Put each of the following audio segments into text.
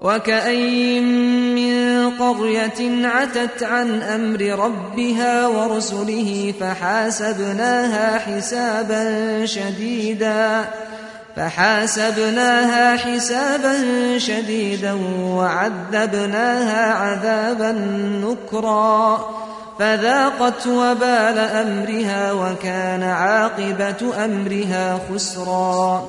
وكأين من قرية عتت عن أمر ربها ورسله فحاسبناها حسابا شديدا فحاسبناها حسابا شديدا وعذبناها عذابا نكرا فذاقت وبال أمرها وكان عاقبة أمرها خسرا.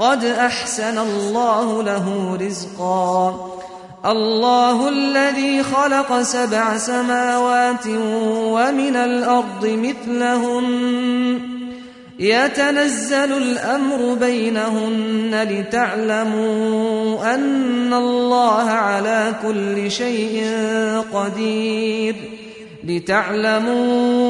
قد أحسن الله له رزقا. الله الذي خلق سبع سماوات ومن الأرض مثلهن يتنزل الأمر بينهن لتعلموا أن الله على كل شيء قدير. لتعلموا